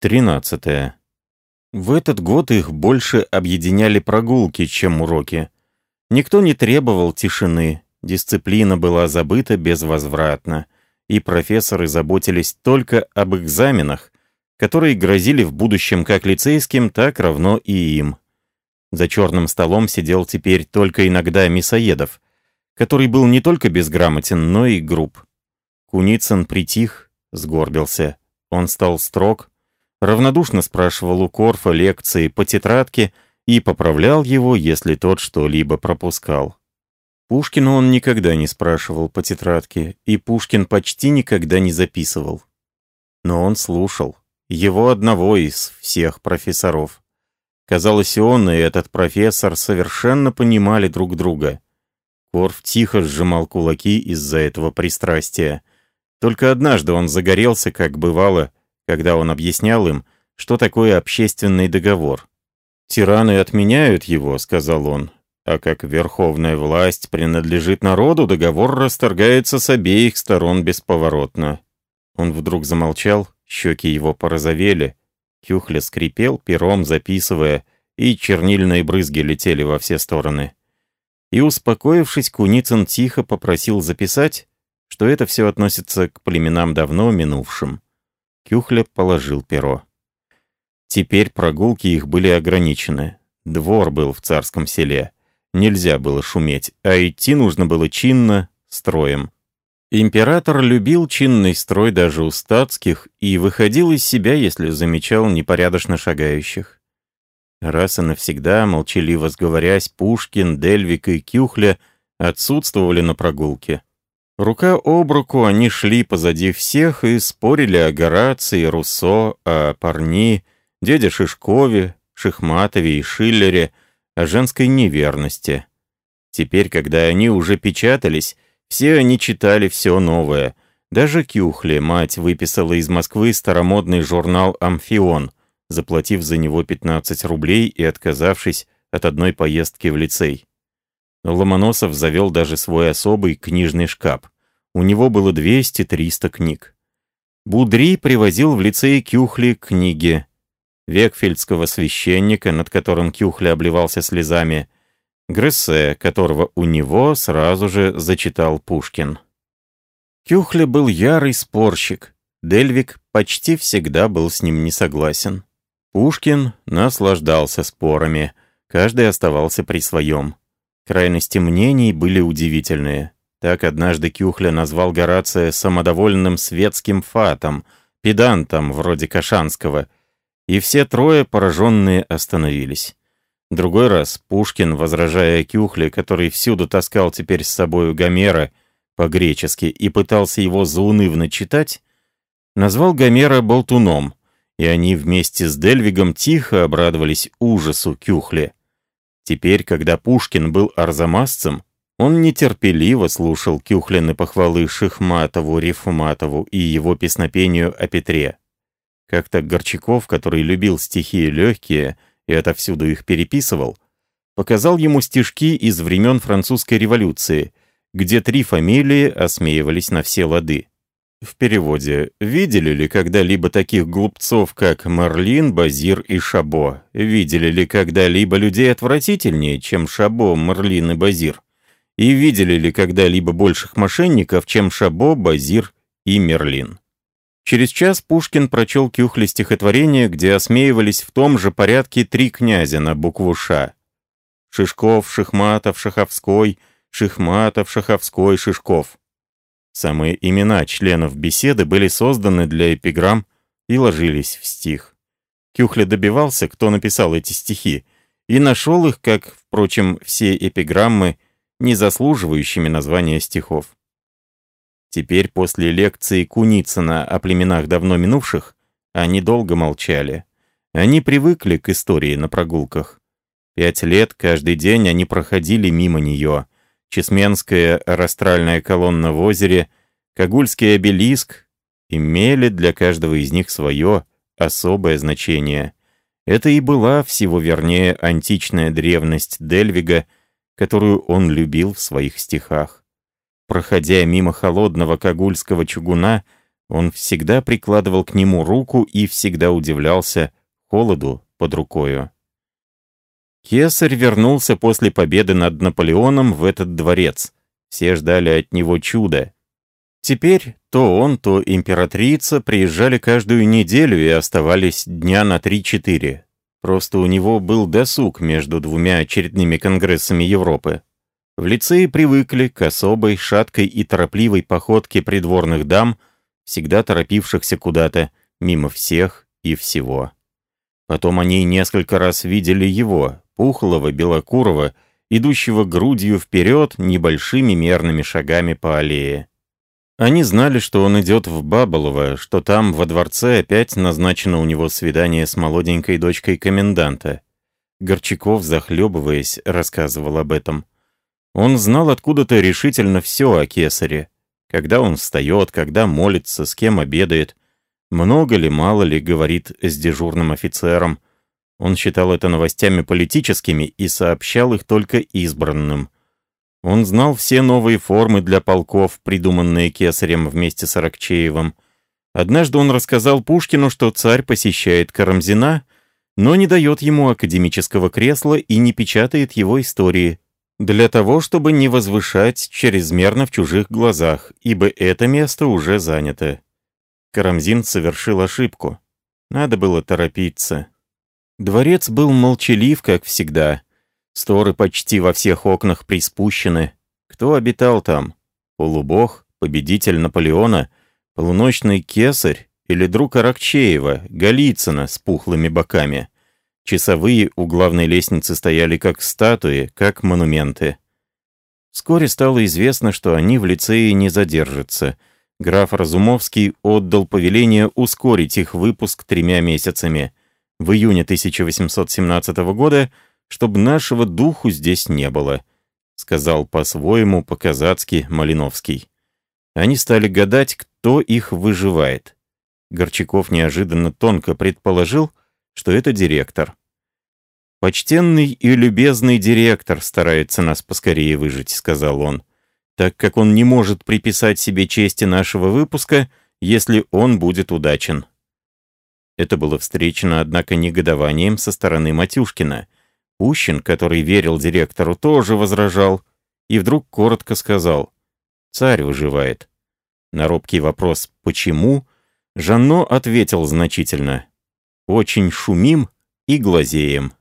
13. В этот год их больше объединяли прогулки, чем уроки. Никто не требовал тишины, дисциплина была забыта безвозвратно, и профессоры заботились только об экзаменах, которые грозили в будущем как лицейским, так равно и им. За черным столом сидел теперь только иногда Мясоедов, который был не только безграмотен, но и груб. Куницын притих, сгорбился. Он стал строг, равнодушно спрашивал у Корфа лекции по тетрадке и поправлял его, если тот что-либо пропускал. Пушкину он никогда не спрашивал по тетрадке, и Пушкин почти никогда не записывал. Но он слушал. Его одного из всех профессоров. Казалось, он и этот профессор совершенно понимали друг друга. Корф тихо сжимал кулаки из-за этого пристрастия. Только однажды он загорелся, как бывало, когда он объяснял им, что такое общественный договор. «Тираны отменяют его», — сказал он, «а как верховная власть принадлежит народу, договор расторгается с обеих сторон бесповоротно». Он вдруг замолчал, щеки его порозовели, Кюхля скрипел, пером записывая, и чернильные брызги летели во все стороны. И, успокоившись, Куницын тихо попросил записать, что это все относится к племенам давно минувшим. Кюхля положил перо. Теперь прогулки их были ограничены. Двор был в царском селе. Нельзя было шуметь, а идти нужно было чинно, строем. Император любил чинный строй даже у статских и выходил из себя, если замечал непорядочно шагающих. Раз и навсегда, молчаливо сговорясь, Пушкин, Дельвик и Кюхля отсутствовали на прогулке. Рука об руку они шли позади всех и спорили о Горации, Руссо, о Парни, деде Шишкове, Шихматове и Шиллере, о женской неверности. Теперь, когда они уже печатались, все они читали все новое. Даже Кюхле мать выписала из Москвы старомодный журнал «Амфион», заплатив за него 15 рублей и отказавшись от одной поездки в лицей. Ломоносов завел даже свой особый книжный шкаф. У него было 200-300 книг. Будри привозил в лицей Кюхли книги. Векфельдского священника, над которым Кюхли обливался слезами, Грессе, которого у него сразу же зачитал Пушкин. Кюхли был ярый спорщик. Дельвик почти всегда был с ним не согласен. Пушкин наслаждался спорами, каждый оставался при своем. Крайности мнений были удивительные. Так однажды Кюхля назвал Горация самодовольным светским фатом, педантом вроде Кашанского, и все трое пораженные остановились. Другой раз Пушкин, возражая Кюхле, который всюду таскал теперь с собою Гомера по-гречески и пытался его заунывно читать, назвал Гомера болтуном, и они вместе с Дельвигом тихо обрадовались ужасу Кюхле. Теперь, когда Пушкин был арзамасцем, он нетерпеливо слушал Кюхлины похвалы Шихматову, Рифматову и его песнопению о Петре. Как-то Горчаков, который любил стихи легкие и отовсюду их переписывал, показал ему стишки из времен французской революции, где три фамилии осмеивались на все лады. В переводе «Видели ли когда-либо таких глупцов, как Марлин, Базир и Шабо? Видели ли когда-либо людей отвратительнее, чем Шабо, Марлин и Базир? И видели ли когда-либо больших мошенников, чем Шабо, Базир и Мерлин?» Через час Пушкин прочел Кюхле стихотворение, где осмеивались в том же порядке три князя на букву «Ш». Шишков, Шихматов, Шаховской, Шихматов, Шаховской, Шишков. Самые имена членов беседы были созданы для эпиграмм и ложились в стих. Кюхля добивался, кто написал эти стихи, и нашел их, как, впрочем, все эпиграммы, не заслуживающими названия стихов. Теперь, после лекции Куницына о племенах давно минувших, они долго молчали. Они привыкли к истории на прогулках. Пять лет каждый день они проходили мимо нее — Чесменская растральная колонна в озере, Кагульский обелиск имели для каждого из них свое особое значение. Это и была всего вернее античная древность Дельвига, которую он любил в своих стихах. Проходя мимо холодного кагульского чугуна, Он всегда прикладывал к нему руку и всегда удивлялся холоду под рукою. Кесарь вернулся после победы над Наполеоном в этот дворец. Все ждали от него чуда. Теперь то он, то императрица приезжали каждую неделю и оставались дня на 3-4. Просто у него был досуг между двумя очередными конгрессами Европы. В лицее привыкли к особой, шаткой и торопливой походке придворных дам, всегда торопившихся куда-то, мимо всех и всего. Потом они несколько раз видели его, пухлого, белокурого, идущего грудью вперед небольшими мерными шагами по аллее. Они знали, что он идет в Баболово, что там, во дворце, опять назначено у него свидание с молоденькой дочкой коменданта. Горчаков, захлебываясь, рассказывал об этом. Он знал откуда-то решительно все о кесаре. Когда он встает, когда молится, с кем обедает. Много ли, мало ли, говорит с дежурным офицером. Он считал это новостями политическими и сообщал их только избранным. Он знал все новые формы для полков, придуманные Кесарем вместе с Аракчеевым. Однажды он рассказал Пушкину, что царь посещает Карамзина, но не дает ему академического кресла и не печатает его истории, для того, чтобы не возвышать чрезмерно в чужих глазах, ибо это место уже занято. Карамзин совершил ошибку. Надо было торопиться. Дворец был молчалив, как всегда. Сторы почти во всех окнах приспущены. Кто обитал там? Полубог, победитель Наполеона, полуночный кесарь или друг Аракчеева, Голицына с пухлыми боками? Часовые у главной лестницы стояли как статуи, как монументы. Вскоре стало известно, что они в лицее не задержатся. Граф Разумовский отдал повеление ускорить их выпуск тремя месяцами. В июне 1817 года чтобы нашего духу здесь не было», — сказал по-своему, по-казацки Малиновский. Они стали гадать, кто их выживает. Горчаков неожиданно тонко предположил, что это директор. «Почтенный и любезный директор старается нас поскорее выжить», — сказал он, «так как он не может приписать себе чести нашего выпуска, если он будет удачен». Это было встречено, однако, негодованием со стороны Матюшкина — Ущин, который верил директору, тоже возражал и вдруг коротко сказал «Царь выживает». На робкий вопрос «Почему?» Жанно ответил значительно «Очень шумим и глазеем».